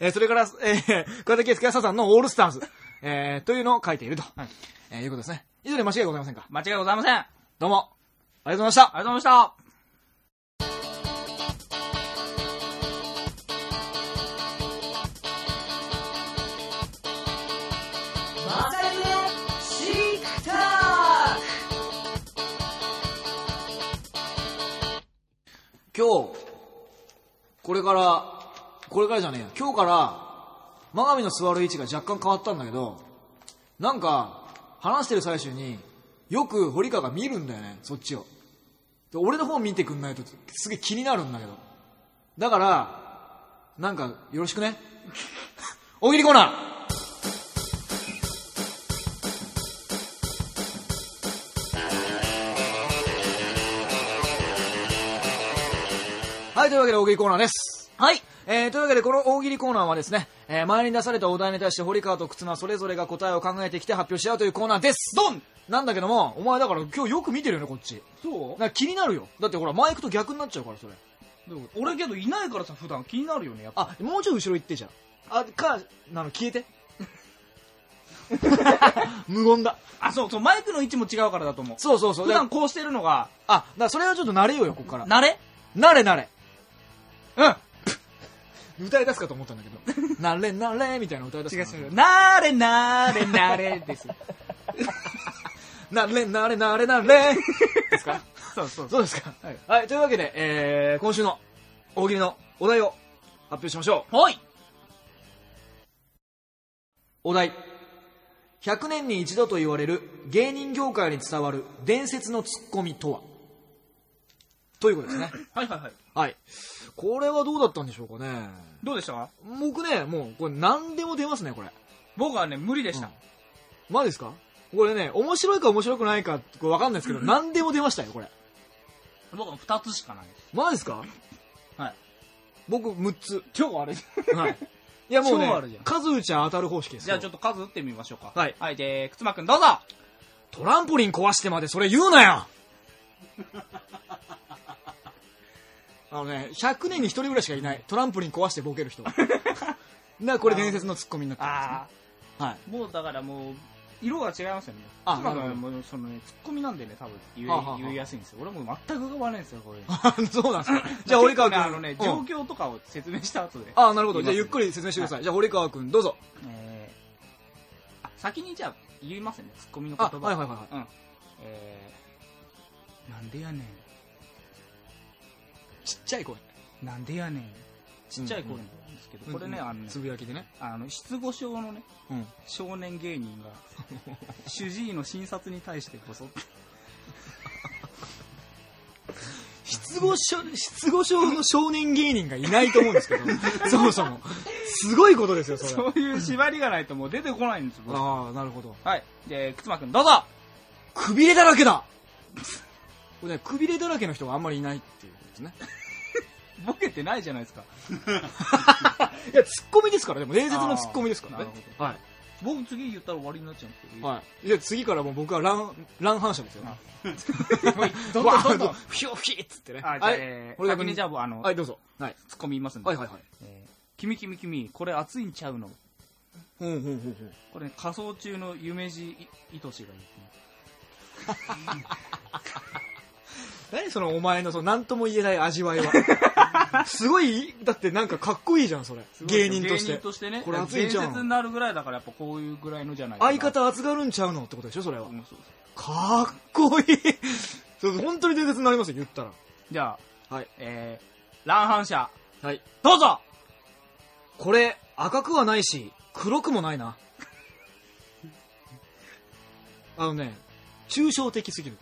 えー、それから、えー、桑田佳祐はサザンのオールスターズ。えー、というのを書いていると。はいえー、いうことですね。以上で間違いございませんか？間違いございません。あどうも。ありがとうございました。りがとうございました。今日、これから、これからじゃねえや。今日から、真上の座る位置が若干変わったんだけど、なんか、話してる最中に、よく堀川が見るんだよね、そっちを。で俺の方見てくんないと、すげえ気になるんだけど。だから、なんか、よろしくね。大喜利コーナーというわけで大喜利コーナーです。はい。えー、というわけでこの大喜利コーナーはですね、えー、前に出されたお題に対して堀川と忽那それぞれが答えを考えてきて発表し合うというコーナーです。ドンなんだけども、お前だから今日よく見てるよね、こっち。そうな気になるよ。だってほら、マイクと逆になっちゃうから、それ。俺けどいないからさ、普段気になるよね、やっぱ。あ、もうちょい後ろ行ってじゃん。あ、か、なの、消えて。無言だ。あ、そうそう、マイクの位置も違うからだと思う。そうそうそう。普段こうしてるのが、あ、だそれはちょっと慣れようよ、ここから。慣れ？慣れ慣れ。うん歌い出すかと思ったんだけど、なれなれみたいな歌い出すか違う違う。なーれなーれなーれです。なれなれなれなれですか？そうそうそうですか？はいはい、というわけで、えー、今週の大喜利のお題を発表しましょう。はいお題。100年に一度と言われる芸人業界に伝わる伝説のツッコミとは？ということですね。はいはいはい。はい。これはどうだったんでしょうかね。どうでした？か僕ね、もう、これ何でも出ますね、これ。僕はね、無理でした。マジですか？これね、面白いか面白くないか、これわかんないですけど、何でも出ましたよ、これ。僕は2つしかないです。マジですか？はい。僕、6つ。超あれ。はい。いや、もうね数打ちゃ当たる方式ですよ。じゃあちょっと数打ってみましょうか。はいはい、で、くつまくんどうぞトランポリン壊してまでそれ言うなよあのね、100年に1人ぐらいしかいない。トランポリン壊してボケる人。だからこれ伝説のツッコミになってます、ね。あはい。あ、もうだからもう、色が違いますよね。あくつまくんなるほはもう、そのね、ツッコミなんでね、多分言えはあは言いやすいんですよ。俺もう全く浮かばないんですよ、これ。そうなんですか。じゃあ、堀川君。あのね、うん状況とかを説明した後で。あなるほど。じゃあ、ゆっくり説明してください。じゃあ、堀川君、どうぞ。えー、あ、先にじゃあ言いますね、ツッコミの言あ、葉。はいはいはいはい。うん。えー、なんでやねん。ちっちゃい声。なんでやねん。ちっちゃい声なんですけど、これね、うんあのねつぶやきでね。あの、失語症のね、うん。少年芸人が、主治医の診察に対してこそ、失語症、失語症の少年芸人がいないと思うんですけど、そもそも。すごいことですよ、それ。そういう縛りがないともう出てこないんですよ。僕ああ、なるほど。はい。で、くつまくんどうぞくびれだらけだ これね、くびれだらけの人があんまりいないっていうですね。ボケてないじゃないですか。いや、ツッコミですから、でも伝説のツッコミですからねはい。僕次言ったら終わりになっちゃうんですけど。はい。いや、次からもう僕は乱、乱反射ですよ。あわ どんどんどんどんーフィョフィッつってね。あ、じゃあ、はい。えー先にじゃあ、あの、はい、どうぞ。はい。ツッコミ言いますんで。はいはいはい。えー君君君、これ熱いんちゃうの？ほうほうほうほう。これ、ね、仮想中の夢路いいとしが言って 何そのお前のその何とも言えない味わいは。すごい、だってなんかかっこいいじゃん、それ。芸人として芸人。としてね。これ熱いんちゃうの伝説になるぐらいだから、やっぱこういうぐらいのじゃない相方熱がるんちゃうのってことでしょ、それはう。んそうかっこいい。そう本当に伝説になりますよ、言ったら。じゃあ、はい。えー、乱反射、はい。どうぞこれ、赤くはないし、黒くもないな。あのね、抽象的すぎる。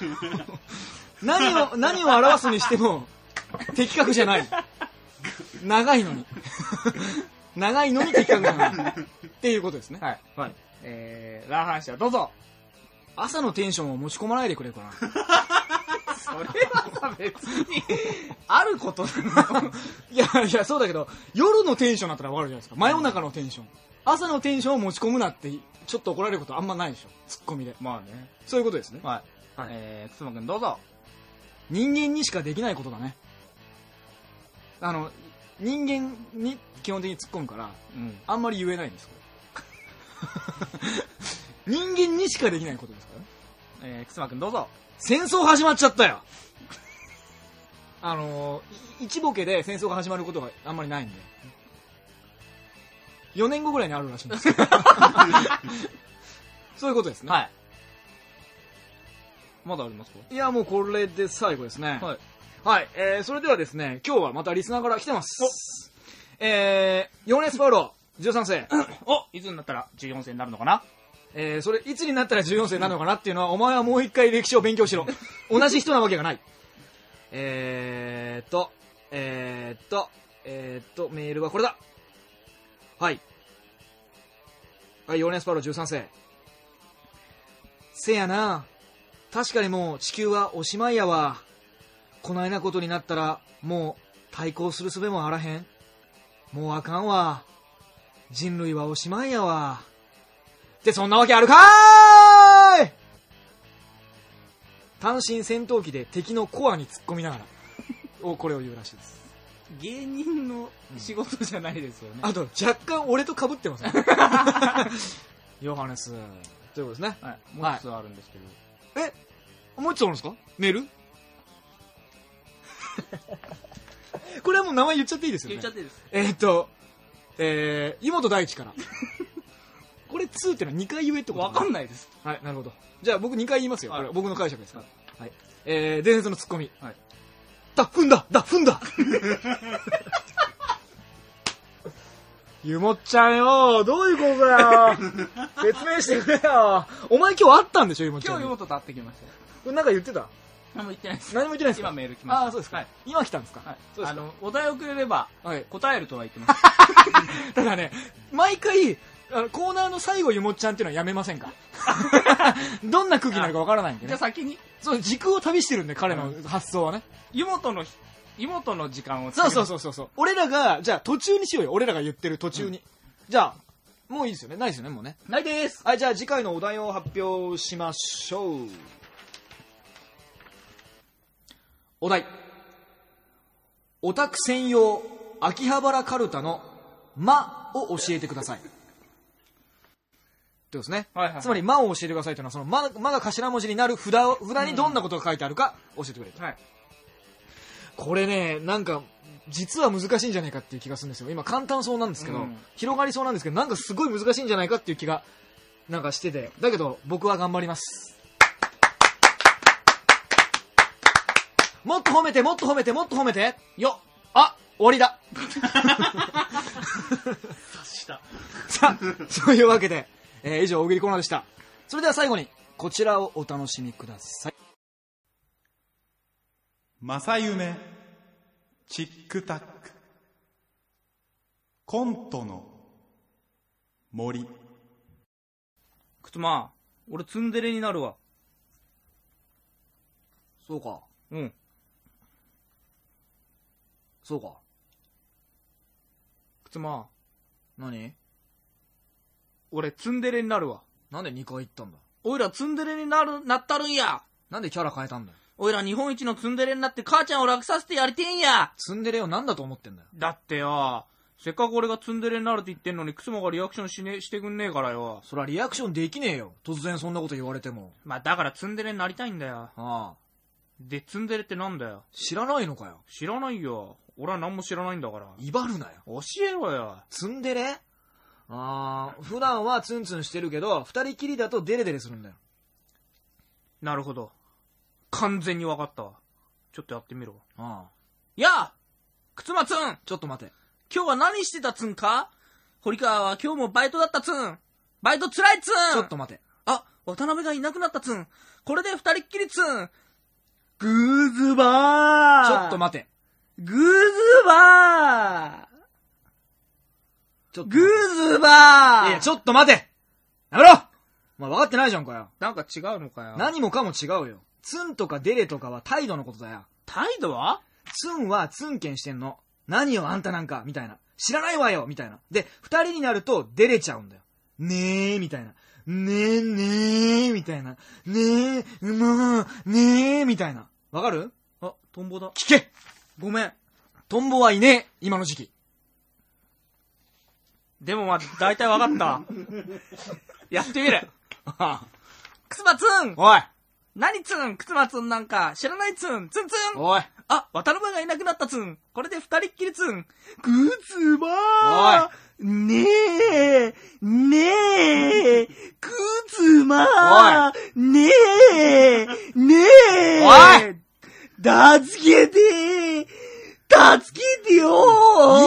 何を、何を表すにしても、的確じゃない。長いのに。長いのに的確じゃない。っていうことですね。はい。はい。えー、乱反射、どうぞ朝のテンションを持ち込まないでくれるかな。それはさ、別に、あることなの。いやいや、そうだけど、夜のテンションだったらわかるじゃないですか。真夜中のテンション。朝のテンションを持ち込むなって、ちょっと怒られることあんまないでしょ。ツッコミで。まあね。そういうことですね。はい。はいえー、くつまくんどうぞ。人間にしかできないことだね。あの、人間に基本的に突っ込むから、うん。あんまり言えないんです。人間にしかできないことですからね。えー、くつまくんどうぞ。戦争始まっちゃったよ あのー、い一ボケで戦争が始まることがあんまりないんで。4年後ぐらいにあるらしいんですよ そういうことですね。はい。まだありますか？いや、もうこれで最後ですね。はい。はい、えー、それではですね、今日はまたリスナーから来てます。えー、ヨネスパウロ、13世。おいつになったら14世になるのかな？えー、それ、いつになったら14世になるのかなっていうのは、お前はもう一回歴史を勉強しろ。同じ人なわけがない。えーっと、えーっと、えーっと、メールはこれだ。はい。はい、ヨネスパウロ13世。せやな。確かにもう地球はおしまいやわ。こないなことになったら、もう対抗する術もあらへん。もうあかんわ。人類はおしまいやわ。ってそんなわけあるかーい単身戦闘機で敵のコアに突っ込みながら、おこれを言うらしいです。芸人の仕事じゃないですよね。あと、若干俺と被ってますね。ヨハネス。ということですね。はい。もう一つあるんですけど。え？もう一つあるんですか？メール？これはもう名前言っちゃっていいですよね。言っちゃっていいです。えーっと、えー、湯本大地から。これ2ってのは2回言えってことわかんい。ないです。はい、なるほど。じゃあ僕2回言いますよ。僕の解釈ですから。はい。えー、伝説のツッコミ。はい。だ、踏んだだ、踏んだゆもっちゃんよどういうことだよ 説明してくれよお前今日会ったんでしょゆもっちゃんに。今日湯本と会ってきましたよ。これなんか言ってた？何も言ってないです。何も言ってないですか？今メール来ました。ああ、そうですか。はい。今来たんですか？はい。そうですかあの、お題をくれれば、はい。答えるとは言ってます。た だね、毎回、あのコーナーの最後ゆもっちゃんっていうのはやめませんか？どんな空気になるかわからないんでじゃあね。先に、そう、時空を旅してるんで、彼の発想はね。湯本の、湯本の時間をそうそうう。そうそうそう。俺らが、じゃあ途中にしようよ。俺らが言ってる途中に。じゃあ、もういいですよね。ないですよね、もうね。ないです。はい、じゃあ次回のお題を発表しましょう。お題。オタク専用秋葉原カルタの「ま」を教えてください。ってことですね。はいはいはいつまり「ま」を教えてくださいというのは、そのま「ま」が頭文字になる札を、札にどんなことが書いてあるか教えてくれと。はい。これね、なんか、実は難しいんじゃないかっていう気がするんですよ。今簡単そうなんですけど、うん広がりそうなんですけど、なんかすごい難しいんじゃないかっていう気が、なんかしてて。だけど、僕は頑張ります。もっと褒めて、もっと褒めて、もっと褒めて。よっあ終わりだした。さあ、そういうわけで、えー以上、大喜利コーナーでした。それでは最後に、こちらをお楽しみください。正夢、チックタック。コントの森。くつま、俺ツンデレになるわ。そうか。うん。そうか。くつま、何？俺ツンデレになるわ。なんで2回言ったんだ？おいらツンデレになる、なったるんや。なんでキャラ変えたんだよ？おいら日本一のツンデレになって母ちゃんを楽させてやりてんや。ツンデレをなんだと思ってんだよ？だってよ、せっかく俺がツンデレになるって言ってんのに、くつもがリアクションしね、してくんねえからよ。そりゃリアクションできねえよ。突然そんなこと言われても。まあだからツンデレになりたいんだよ。ああ。で、ツンデレってなんだよ？知らないのかよ。知らないよ。俺は何も知らないんだから。威張るなよ。教えろよ。ツンデレ？ああ、普段はツンツンしてるけど、二人きりだとデレデレするんだよ。なるほど。完全に分かったわ。ちょっとやってみろ。ああ。やあくつまつんちょっと待て。今日は何してたつんか?堀川は今日もバイトだったつんバイトつらいつんちょっと待て。あ、渡辺がいなくなったつんこれで二人っきりつんグーズバーちょっと待て。グーズバーちょっとグズバーて。いや、ちょっと待てやめろお前分かってないじゃんかよ。なんか違うのかよ。何もかも違うよ。ツンとかデレとかは態度のことだよ。態度は？ツンはツンケンしてんの。何よあんたなんかみたいな。知らないわよみたいな。で、二人になるとデレちゃうんだよ。ねえみたいな。ねえねえみたいな。ねえ、うまー、ねえみたいな。わかる？あ、トンボだ。聞けごめん。トンボはいねえ今の時期。でもまあ、大体わかった。やってみる。あくつまつん。おい。何つん？くつまつんなんか知らないつん。つんつん。おい。あ、渡辺がいなくなったつん。これで二人っきりつん。ぐつま。ーねえ。ねえ。くつま。ーねえ。ねえ。おい。助けて助けてよ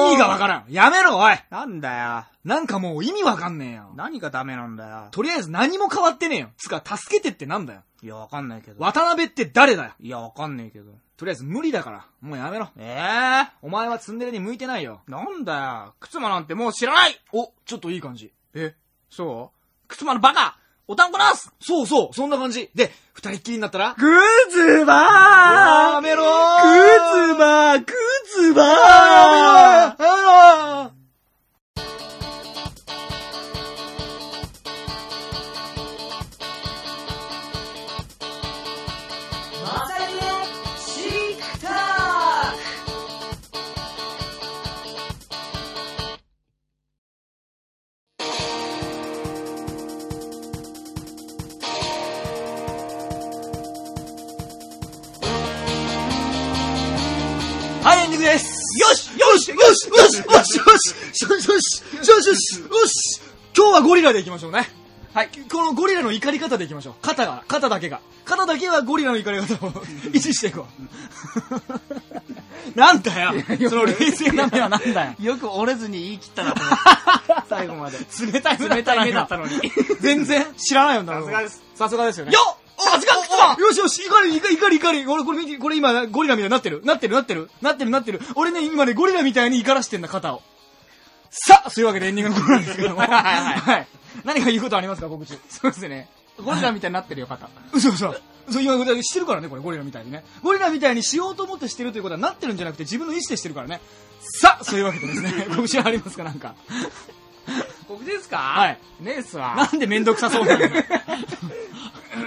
意味がわからん。やめろ、おいなんだよ。なんかもう意味わかんねえよ。何がダメなんだよ。とりあえず何も変わってねえよ。つか、助けてってなんだよ。いや、わかんないけど。渡辺って誰だよ。いや、わかんねえけど。とりあえず無理だから。もうやめろ。ええお前はツンデレに向いてないよ。なんだよ。くつまなんてもう知らないお、ちょっといい感じ。え、そう？くつまのバカおたんこなすそうそう、そんな感じ。で、二人っきりになったら？ぐつばやめろくつばくつばやめろやめろはい、エンディングでしよしよしよしよしよしよしよしよし今日はゴリラでいきましょうね。はい。このゴリラの怒り方でいきましょう。肩が、肩だけが。肩だけはゴリラの怒り方を維持していこう。なんだよ。その冷静な目はなんだよ。よく折れずに言い切ったな。最後まで。冷たい目だ冷たい目だったのに。全然知らないよな。さすがです。さすがですよね。よっお時間来たよしよし、怒り、怒り、怒り、怒り。俺、これこれ今、ゴリラみたいになってる。なってる、なってる。なってる、なってる。俺ね、今ね、ゴリラみたいに怒らしてんだ、肩を。さあ、そういうわけでエンディングのコーナーですけども。はいはい。何か言うことありますか、告知。そうですね。ゴリラみたいになってるよ、肩。嘘嘘。そう、今、してるからね、これ、ゴリラみたいにね。ゴリラみたいにしようと思ってしてるということはなってるんじゃなくて、自分の意思でしてるからね。さあ、そういうわけでですね、告知はありますか、なんか。告知ですか？はい。ねえっすわ。なんでめんどくさそうなの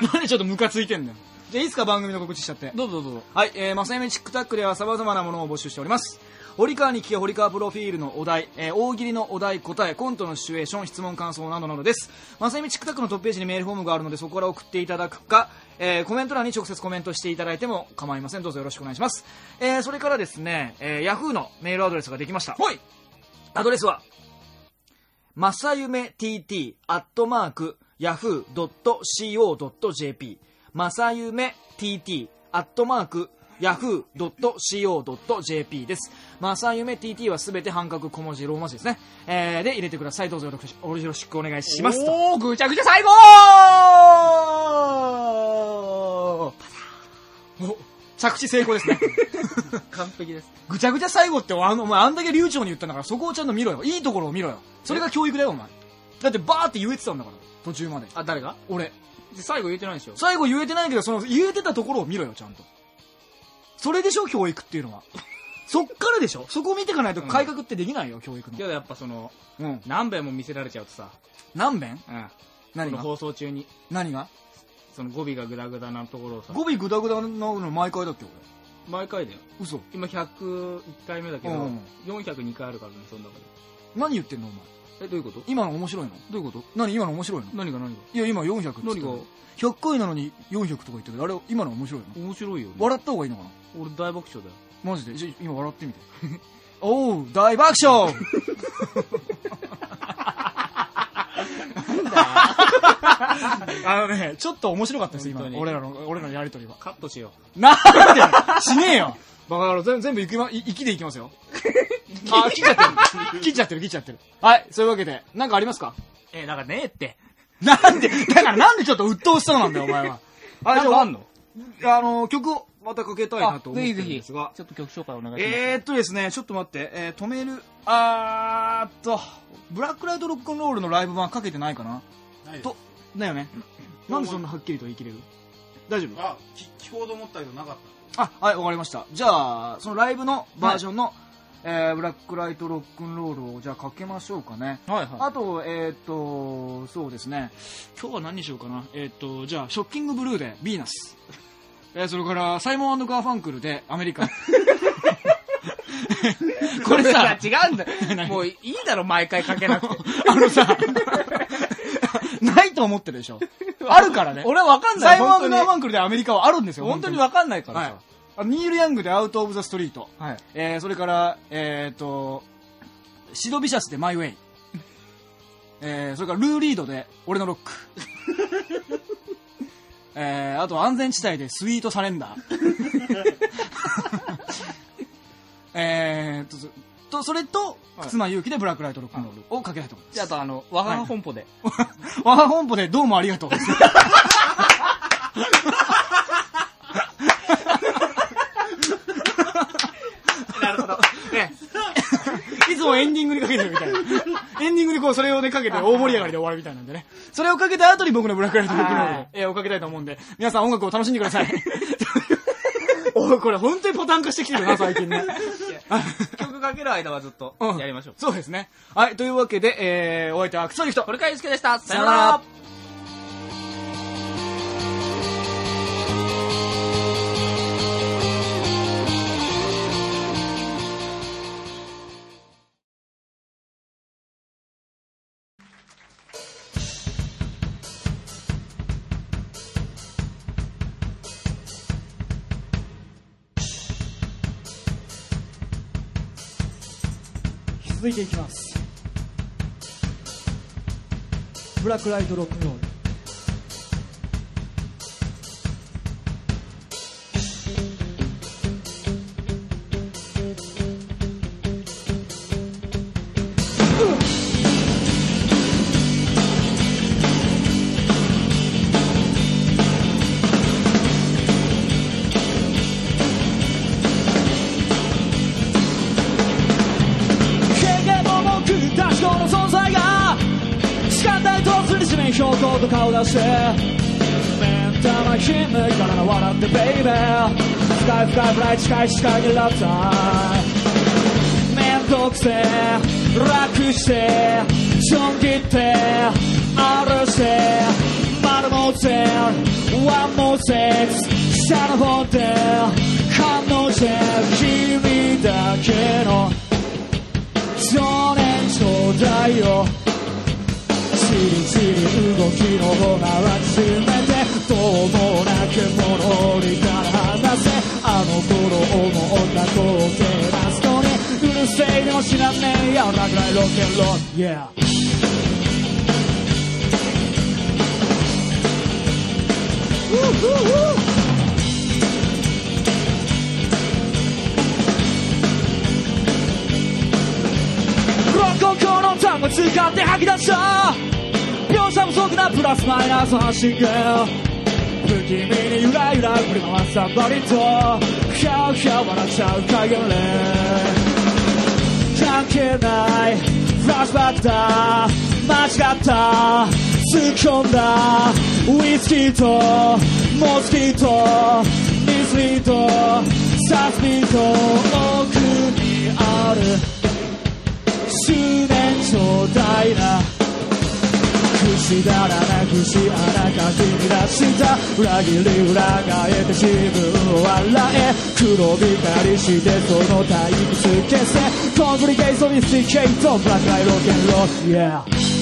なんでちょっとムカついてんのよ。じゃあいいですか、番組の告知しちゃって。どうぞどうぞ。はい、えー、マサヤメチックタックでは様々なものを募集しております。堀川に聞け堀川プロフィールのお題、えー、大喜利のお題、答え、コントのシチュエーション、質問、感想などなどです。マサヤメチックタックのトップページにメールフォームがあるので、そこから送っていただくか、えー、コメント欄に直接コメントしていただいても構いません。どうぞよろしくお願いします。えー、それからですね、えー、ヤフーのメールアドレスができました。ほいアドレスは、まさゆめ tt アットマーク yahoo.co.jp まさゆめ tt アットマーク yahoo.co.jp です。まさゆめ tt はすべて半角小文字ローマ字ですね。えー、で入れてください。どうぞよろしくお願いしますと。おー、ぐちゃぐちゃ最後お着地成功ですね。完璧です。ぐちゃぐちゃ最後ってあの、お前あんだけ流暢に言ったんだからそこをちゃんと見ろよ。いいところを見ろよ。それが教育だよ、お前。だってバーって言えてたんだから。途中まで。あ、誰が？俺。最後言えてないでしょ最後言えてないけど、その言えてたところを見ろよ、ちゃんと。それでしょ、教育っていうのは。そっからでしょ？そこを見ていかないと改革ってできないよ、教育の。けどやっぱその、うん。何遍も見せられちゃうとさ、何遍？うん。何の放送中に、何が？その語尾がグダグダなところをさ、語尾グダグダなの毎回だっけ、毎回だよ。俺。嘘。今101回目だけど、うん402回あるからね、その中で。何言ってんの、お前。え、どういうこと？今の面白いの？どういうこと？何？今の面白いの？何が何が？いや、今400って言ってた何が？100回なのに400とか言ってる。あれ、今の面白いの？面白いよ、ね。笑った方がいいのかな？俺大爆笑だよ。マジで？じゃ今笑ってみて。おう、大爆笑！あのね、ちょっと面白かったです、今。俺らの、俺らのやりとりは。カットしよなんでしねえよ！バカ野郎、全全部いきま、い息でいきますよ。あ、切っちゃってる。切っちゃってる、切っちゃってる。はい、そういうわけで、なんかありますか？う。え、なんかねえって。なんで、だからなんでちょっと鬱陶しそうなんだよ、お前は。あなんかあんの？あの、曲をまたかけたいなと思ってるんぜひぜひ。ですが。ちょっと曲紹介お願いします。えーっとですね、ちょっと待って、えー、止める、あーっと、ブラックライトロックンロールのライブ版かけてないかな？と、だよね。なんでそんなはっきりと言い切れる？大丈夫？あ、き聞こうと思ったけどなかっあ、はい、わかりました。じゃあ、そのライブのバージョンの、えーブラックライトロックンロールをじゃあかけましょうかね。はいはい。あと、えーっと、そうですね。今日は何にしようかな。えーっと、じゃあ、ショッキングブルーで、ヴィーナス。えーそれから、サイモンガーファンクルで、アメリカ。これさ、違うんだよ。もういいだろ、毎回かけなくて。あのさ、ないと思ってるでしょ。あるからね。俺わかんない。サイモンガーファンクルでアメリカはあるんですよ。本当にわかんないからはいさ。。あニール・ヤングでアウト・オブ・ザ・ストリート。はい。えー、それから、えー、と、シド・ビシャスでマイ・ウェイ。えー、それからルー・リードで俺のロック。えー、あと安全地帯でスイート・サレンダー。えーと、そと、それと、忽那勇気でブラックライトロックンロールをかけたいと思います。じゃあ、あとあの、我が本舗で。我が本舗でどうもありがとう。なるほど。ね。いつもエンディングにかけてるみたいな。エンディングにこう、それをね、かけて 大盛り上がりで終わるみたいなんでね。それをかけた後に僕のブラックライトロックンロールはいえーをかけたいと思うんで、皆さん音楽を楽しんでください。おい、これ本当にパターン化してきてるな、最近ね。曲かける間はずっとうんやりましょう。そうですね。はい、というわけで、えー、お相手は草リフト。堀川祐介でした。さよなら。いていきます。ブラックライトロックンロール。高と顔出して目ん玉金目から笑ってベイベー深い深いフライ近い視界にラプターめんどくせえ。楽してちょん切って歩して丸もぜワンもぜ下の方で反応して君だけの少年ちょうだいよ。チリチリ動きの方が始めてどうもなく物折りから離せあの頃思った光景ラストにうるせえでも知らねえやらぐらいロケンロー Yeah ロココの単語使って吐き出した描写不足なプラスマイナス発信源不気味にゆらゆら振り回すサンバリとキャーキャー笑っちゃう影連関係ない。フラッシュバックだ間違った突っ込んだ。ウイスキーとモスキートミスリードサスピート奥にある。執念ちょうだ。いなしだらなくし荒かき乱した。裏切り裏返って自分を笑え。黒光りしてその退屈消せコンプリケーションミスティケイトブラックアイロケンロー Yeah